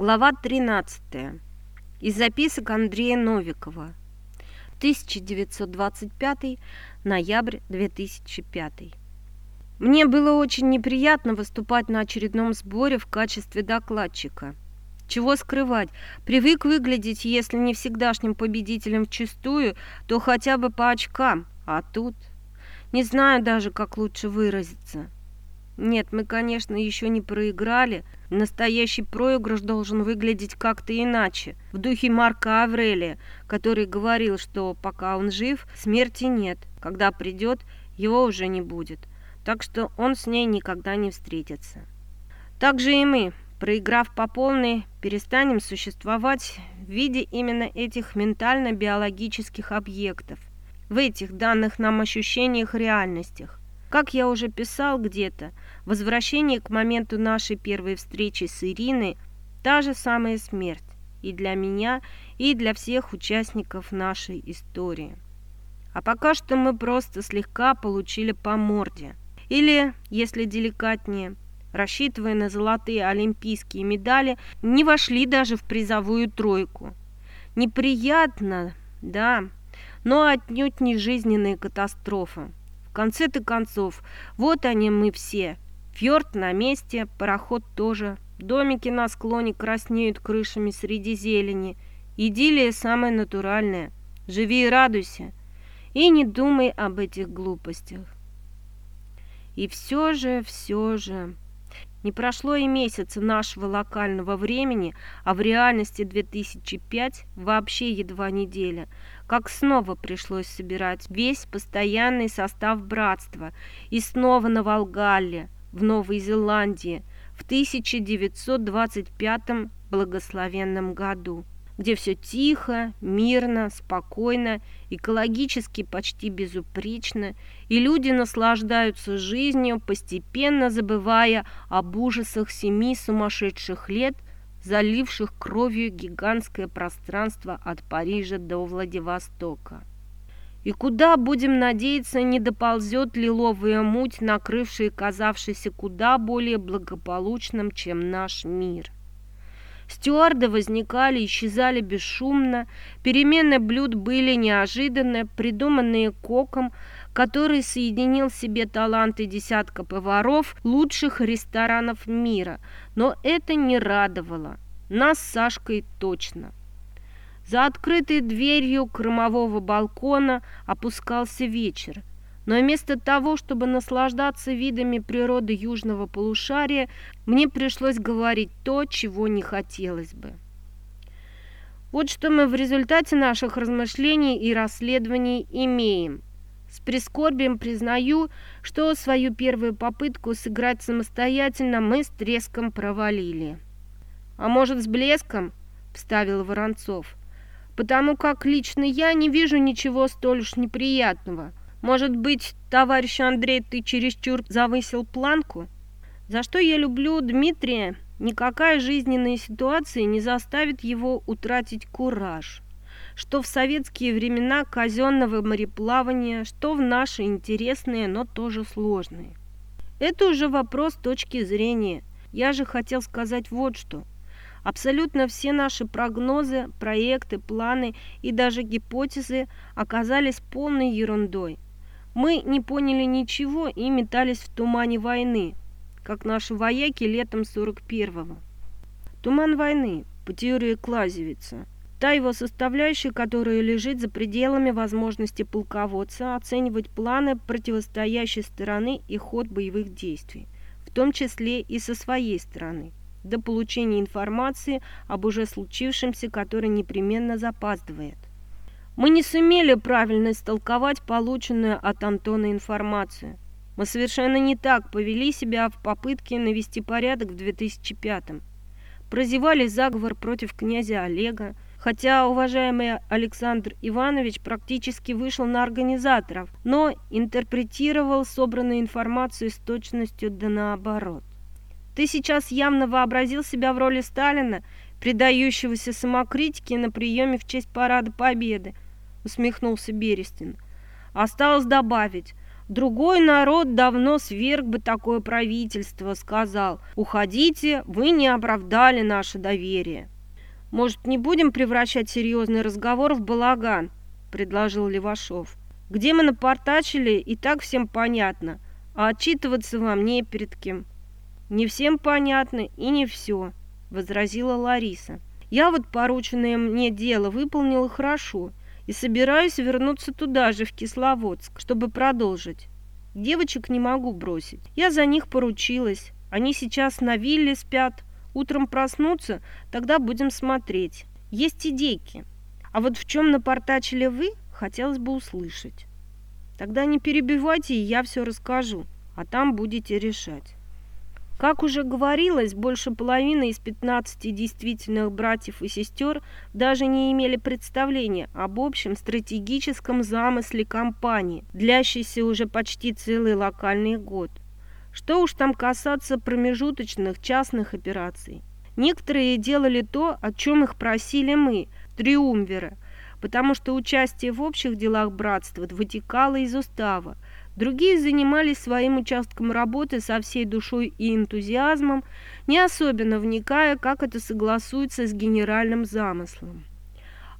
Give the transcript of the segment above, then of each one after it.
Глава 13. Из записок Андрея Новикова. 1925, ноябрь 2005. Мне было очень неприятно выступать на очередном сборе в качестве докладчика. Чего скрывать, привык выглядеть, если не всегдашним победителем вчистую, то хотя бы по очкам, а тут... Не знаю даже, как лучше выразиться. Нет, мы, конечно, еще не проиграли. Настоящий проигрыш должен выглядеть как-то иначе. В духе Марка Аврелия, который говорил, что пока он жив, смерти нет. Когда придет, его уже не будет. Так что он с ней никогда не встретится. Так же и мы, проиграв по полной, перестанем существовать в виде именно этих ментально-биологических объектов, в этих данных нам ощущениях реальностях. Как я уже писал где-то, возвращение к моменту нашей первой встречи с Ириной – та же самая смерть и для меня, и для всех участников нашей истории. А пока что мы просто слегка получили по морде. Или, если деликатнее, рассчитывая на золотые олимпийские медали, не вошли даже в призовую тройку. Неприятно, да, но отнюдь не жизненная катастрофа конце-то концов, вот они мы все. Фьорд на месте, пароход тоже. Домики на склоне краснеют крышами среди зелени. Идиллия самая натуральная. Живи и радуйся. И не думай об этих глупостях. И все же, все же... Не прошло и месяца нашего локального времени, а в реальности 2005 вообще едва неделя, как снова пришлось собирать весь постоянный состав братства и снова на Волгалле, в Новой Зеландии, в 1925 благословенном году где все тихо, мирно, спокойно, экологически почти безупречно, и люди наслаждаются жизнью, постепенно забывая об ужасах семи сумасшедших лет, заливших кровью гигантское пространство от Парижа до Владивостока. И куда, будем надеяться, не доползет лиловая муть, накрывшая казавшийся куда более благополучным, чем наш мир. Стюарды возникали, исчезали бесшумно, перемены блюд были неожиданные, придуманные коком, который соединил себе таланты десятка поваров лучших ресторанов мира. Но это не радовало. Нас с Сашкой точно. За открытой дверью кромового балкона опускался вечер. Но вместо того, чтобы наслаждаться видами природы южного полушария, мне пришлось говорить то, чего не хотелось бы. Вот что мы в результате наших размышлений и расследований имеем. С прискорбием признаю, что свою первую попытку сыграть самостоятельно мы с треском провалили. «А может, с блеском?» – вставил Воронцов. «Потому как лично я не вижу ничего столь уж неприятного. Может быть, товарищ Андрей, ты чересчур завысил планку? За что я люблю Дмитрия? Никакая жизненная ситуация не заставит его утратить кураж. Что в советские времена казенного мореплавания, что в наши интересные, но тоже сложные. Это уже вопрос точки зрения. Я же хотел сказать вот что. Абсолютно все наши прогнозы, проекты, планы и даже гипотезы оказались полной ерундой. Мы не поняли ничего и метались в тумане войны, как наши вояки летом 41-го. Туман войны, по теории Клазевица, та его составляющая, которая лежит за пределами возможности полководца оценивать планы противостоящей стороны и ход боевых действий, в том числе и со своей стороны, до получения информации об уже случившемся, который непременно запаздывает. Мы не сумели правильно истолковать полученную от Антона информацию. Мы совершенно не так повели себя в попытке навести порядок в 2005-м. Прозевали заговор против князя Олега, хотя уважаемый Александр Иванович практически вышел на организаторов, но интерпретировал собранную информацию с точностью да наоборот. Ты сейчас явно вообразил себя в роли Сталина, предающегося самокритике на приеме в честь Парада Победы, усмехнулся Берестин. Осталось добавить, Другой народ давно сверг бы такое правительство, сказал. Уходите, вы не оправдали наше доверие. Может, не будем превращать серьезный разговор в балаган, предложил Левашов. Где мы напортачили, и так всем понятно, а отчитываться вам не перед кем. Не всем понятно и не все, возразила Лариса. Я вот порученное мне дело выполнила хорошо и собираюсь вернуться туда же, в Кисловодск, чтобы продолжить. Девочек не могу бросить. Я за них поручилась. Они сейчас на вилле спят. Утром проснутся, тогда будем смотреть. Есть идейки. А вот в чем напортачили вы, хотелось бы услышать. Тогда не перебивайте, и я все расскажу, а там будете решать. Как уже говорилось, больше половины из 15 действительных братьев и сестер даже не имели представления об общем стратегическом замысле кампании, длящейся уже почти целый локальный год. Что уж там касаться промежуточных частных операций. Некоторые делали то, о чем их просили мы, триумвиры, потому что участие в общих делах братства вытекало из устава – Другие занимались своим участком работы со всей душой и энтузиазмом, не особенно вникая, как это согласуется с генеральным замыслом.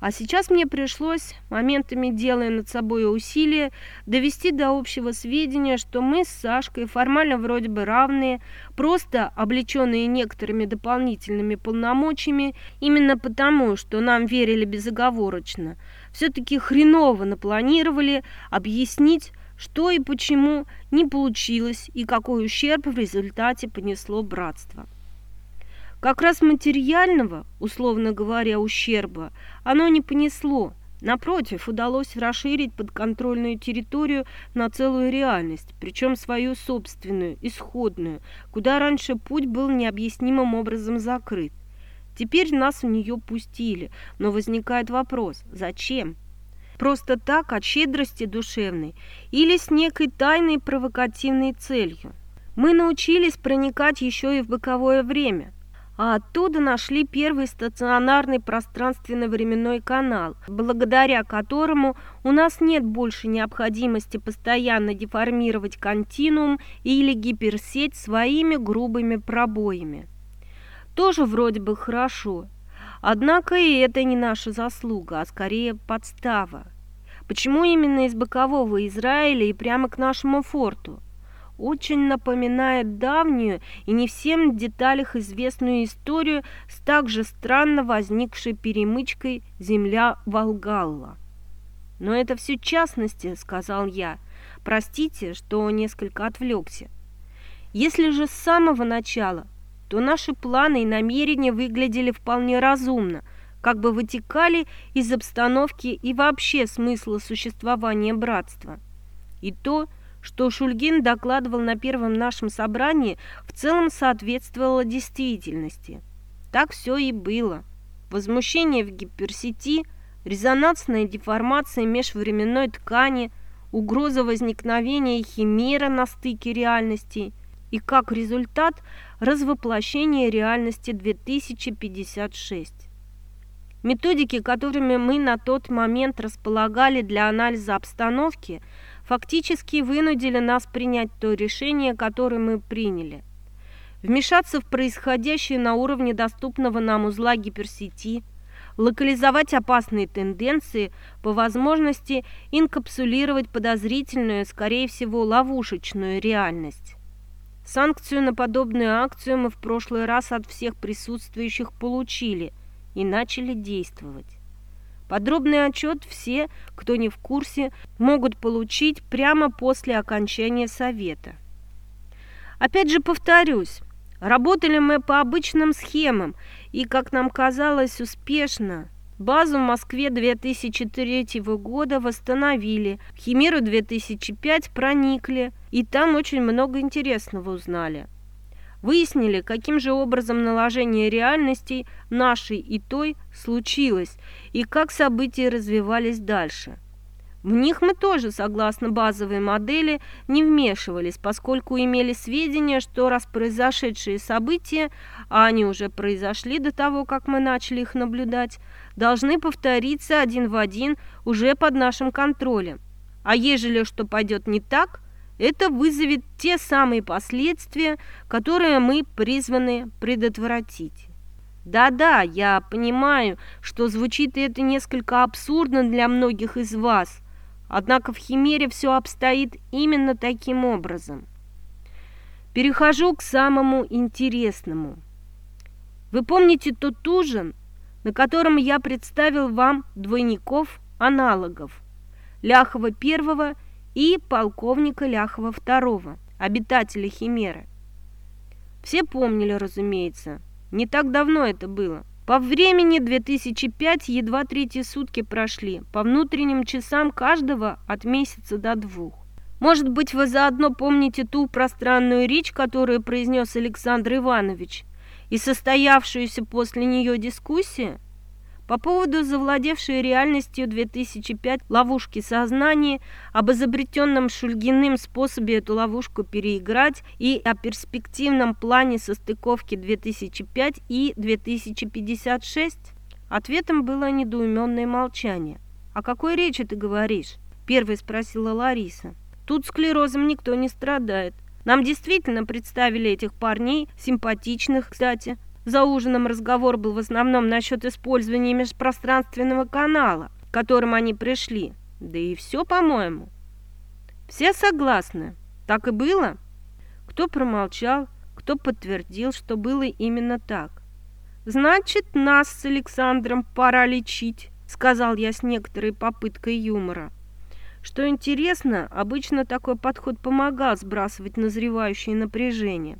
А сейчас мне пришлось, моментами делая над собой усилия, довести до общего сведения, что мы с Сашкой формально вроде бы равные, просто облеченные некоторыми дополнительными полномочиями, именно потому, что нам верили безоговорочно, все-таки хреново напланировали объяснить, что и почему не получилось и какой ущерб в результате понесло братство. Как раз материального, условно говоря, ущерба оно не понесло. Напротив, удалось расширить подконтрольную территорию на целую реальность, причем свою собственную, исходную, куда раньше путь был необъяснимым образом закрыт. Теперь нас в нее пустили, но возникает вопрос – зачем? Просто так, от щедрости душевной или с некой тайной провокативной целью. Мы научились проникать еще и в боковое время, а оттуда нашли первый стационарный пространственно-временной канал, благодаря которому у нас нет больше необходимости постоянно деформировать континуум или гиперсеть своими грубыми пробоями. Тоже вроде бы хорошо, Однако и это не наша заслуга, а скорее подстава. Почему именно из бокового Израиля и прямо к нашему форту? Очень напоминает давнюю и не всем в деталях известную историю с также странно возникшей перемычкой земля Волгалла. «Но это все частности», — сказал я. «Простите, что несколько отвлекся. Если же с самого начала то наши планы и намерения выглядели вполне разумно, как бы вытекали из обстановки и вообще смысла существования братства. И то, что Шульгин докладывал на первом нашем собрании, в целом соответствовало действительности. Так все и было. Возмущение в гиперсети, резонансная деформация межвременной ткани, угроза возникновения химера на стыке реальностей и, как результат, развоплощение реальности 2056. Методики, которыми мы на тот момент располагали для анализа обстановки, фактически вынудили нас принять то решение, которое мы приняли. Вмешаться в происходящее на уровне доступного нам узла гиперсети, локализовать опасные тенденции, по возможности инкапсулировать подозрительную, скорее всего, ловушечную реальность. Санкцию на подобную акцию мы в прошлый раз от всех присутствующих получили и начали действовать. Подробный отчет все, кто не в курсе, могут получить прямо после окончания совета. Опять же повторюсь, работали мы по обычным схемам и, как нам казалось, успешно – Базу в Москве 2003 года восстановили, Химеру 2005 проникли, и там очень много интересного узнали. Выяснили, каким же образом наложение реальностей нашей и той случилось, и как события развивались дальше – в них мы тоже, согласно базовой модели, не вмешивались, поскольку имели сведения, что раз произошедшие события, а они уже произошли до того, как мы начали их наблюдать, должны повториться один в один уже под нашим контролем. А ежели что пойдет не так, это вызовет те самые последствия, которые мы призваны предотвратить. Да-да, я понимаю, что звучит это несколько абсурдно для многих из вас, однако в Химере все обстоит именно таким образом. Перехожу к самому интересному. Вы помните тот ужин, на котором я представил вам двойников аналогов Ляхова первого и полковника Ляхова II, обитателя Химеры. Все помнили, разумеется. Не так давно это было. По времени 2005 едва третьи сутки прошли, по внутренним часам каждого от месяца до двух. Может быть, вы заодно помните ту пространную речь, которую произнес Александр Иванович, и состоявшуюся после нее дискуссию? По поводу завладевшей реальностью 2005 ловушки сознания, об изобретенном Шульгиным способе эту ловушку переиграть и о перспективном плане состыковки 2005 и 2056, ответом было недоуменное молчание. «О какой речи ты говоришь?» – первой спросила Лариса. «Тут склерозом никто не страдает. Нам действительно представили этих парней, симпатичных, кстати, за ужином разговор был в основном насчет использования межпространственного канала, к которым они пришли. Да и все, по-моему. Все согласны. Так и было? Кто промолчал, кто подтвердил, что было именно так. «Значит, нас с Александром пора лечить», — сказал я с некоторой попыткой юмора. Что интересно, обычно такой подход помогал сбрасывать назревающее напряжение.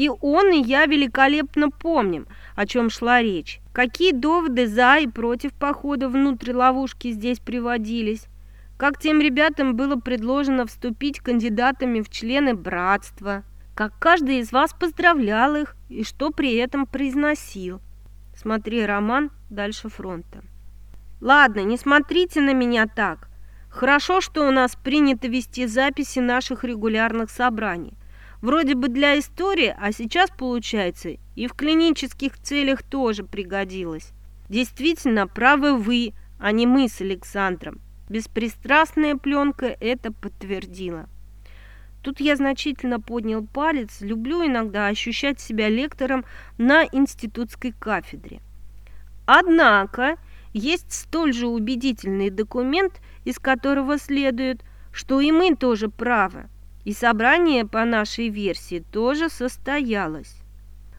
И он, и я великолепно помним, о чем шла речь. Какие доводы за и против похода внутрь ловушки здесь приводились. Как тем ребятам было предложено вступить кандидатами в члены братства. Как каждый из вас поздравлял их и что при этом произносил. Смотри роман «Дальше фронта». Ладно, не смотрите на меня так. Хорошо, что у нас принято вести записи наших регулярных собраний. Вроде бы для истории, а сейчас, получается, и в клинических целях тоже пригодилось. Действительно, правы вы, а не мы с Александром. Беспристрастная пленка это подтвердила. Тут я значительно поднял палец, люблю иногда ощущать себя лектором на институтской кафедре. Однако есть столь же убедительный документ, из которого следует, что и мы тоже правы. И собрание по нашей версии тоже состоялось.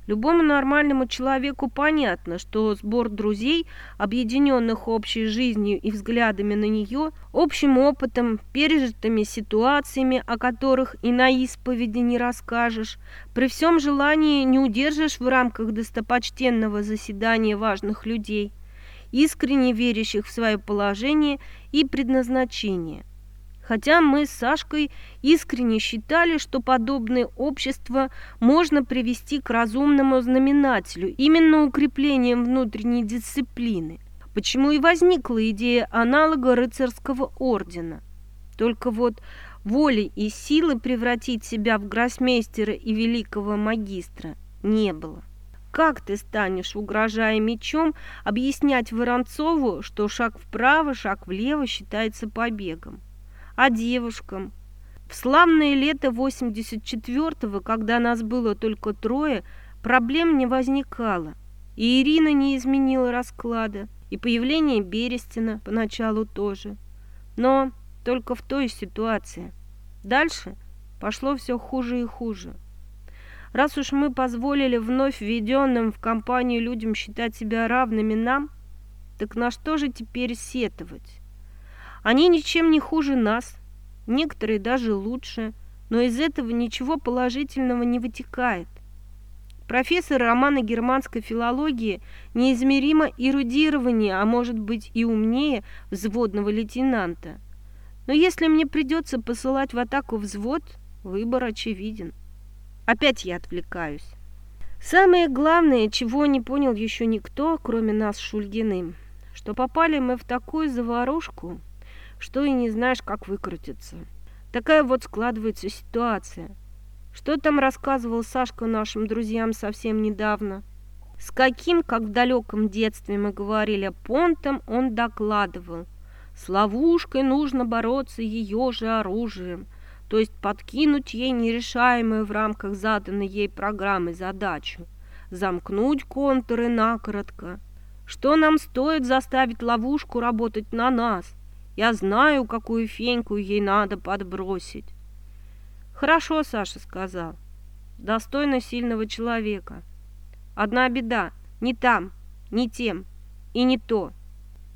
Любому нормальному человеку понятно, что сбор друзей, объединенных общей жизнью и взглядами на нее, общим опытом, пережитыми ситуациями, о которых и на исповеди не расскажешь, при всем желании не удержишь в рамках достопочтенного заседания важных людей, искренне верящих в свое положение и предназначение хотя мы с Сашкой искренне считали, что подобное общество можно привести к разумному знаменателю, именно укреплением внутренней дисциплины. Почему и возникла идея аналога рыцарского ордена. Только вот воли и силы превратить себя в гроссмейстера и великого магистра не было. Как ты станешь, угрожая мечом, объяснять Воронцову, что шаг вправо, шаг влево считается побегом? А девушкам. В славное лето 84-го, когда нас было только трое, проблем не возникало. И Ирина не изменила расклада, и появление Берестина поначалу тоже. Но только в той ситуации. Дальше пошло все хуже и хуже. Раз уж мы позволили вновь введенным в компанию людям считать себя равными нам, так на что же теперь сетовать? Они ничем не хуже нас, некоторые даже лучше, но из этого ничего положительного не вытекает. Профессор романа германской филологии неизмеримо эрудированнее, а может быть и умнее взводного лейтенанта. Но если мне придется посылать в атаку взвод, выбор очевиден. Опять я отвлекаюсь. Самое главное, чего не понял еще никто, кроме нас с Шульгиным, что попали мы в такую заварушку, что и не знаешь, как выкрутиться. Такая вот складывается ситуация. Что там рассказывал Сашка нашим друзьям совсем недавно? С каким, как в далеком детстве мы говорили, понтом он докладывал. С ловушкой нужно бороться ее же оружием. то есть подкинуть ей нерешаемую в рамках заданной ей программы задачу, замкнуть контуры накоротко. Что нам стоит заставить ловушку работать на нас? Я знаю, какую феньку ей надо подбросить. Хорошо, Саша сказал. Достойно сильного человека. Одна беда. Не там, не тем и не то.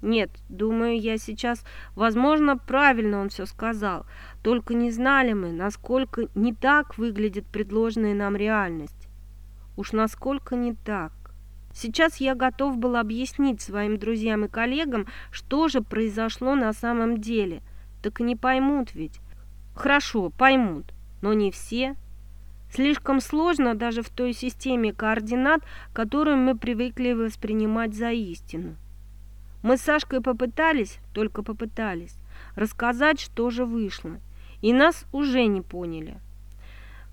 Нет, думаю, я сейчас, возможно, правильно он все сказал. Только не знали мы, насколько не так выглядит предложенная нам реальность. Уж насколько не так. Сейчас я готов был объяснить своим друзьям и коллегам, что же произошло на самом деле. Так не поймут ведь. Хорошо, поймут, но не все. Слишком сложно даже в той системе координат, которую мы привыкли воспринимать за истину. Мы с Сашкой попытались, только попытались, рассказать, что же вышло, и нас уже не поняли.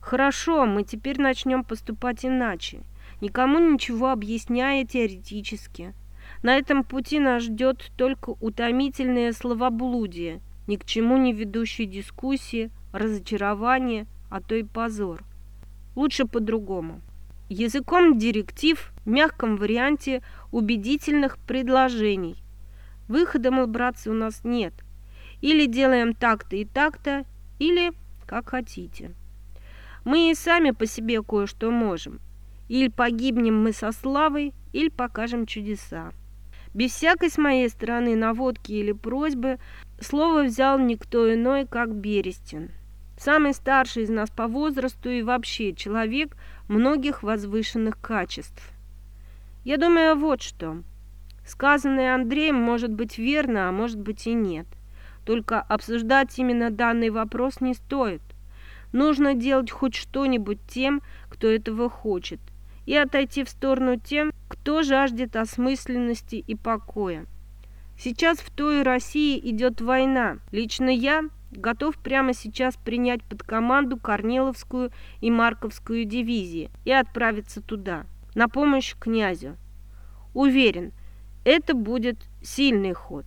Хорошо, мы теперь начнем поступать иначе, никому ничего объясняя теоретически. На этом пути нас ждет только утомительное словоблудие, ни к чему не ведущие дискуссии, разочарование, а то и позор. Лучше по-другому. Языком директив в мягком варианте убедительных предложений, Выхода, мол, братцы, у нас нет. Или делаем так-то и так-то, или как хотите. Мы и сами по себе кое-что можем. Или погибнем мы со славой, или покажем чудеса. Без всякой с моей стороны наводки или просьбы слово взял никто иной, как Берестин. Самый старший из нас по возрасту и вообще человек многих возвышенных качеств. Я думаю, вот что. Сказанное Андреем может быть верно, а может быть и нет. Только обсуждать именно данный вопрос не стоит. Нужно делать хоть что-нибудь тем, кто этого хочет, и отойти в сторону тем, кто жаждет осмысленности и покоя. Сейчас в той России идет война. Лично я готов прямо сейчас принять под команду Корниловскую и Марковскую дивизии и отправиться туда, на помощь князю. Уверен, это будет сильный ход.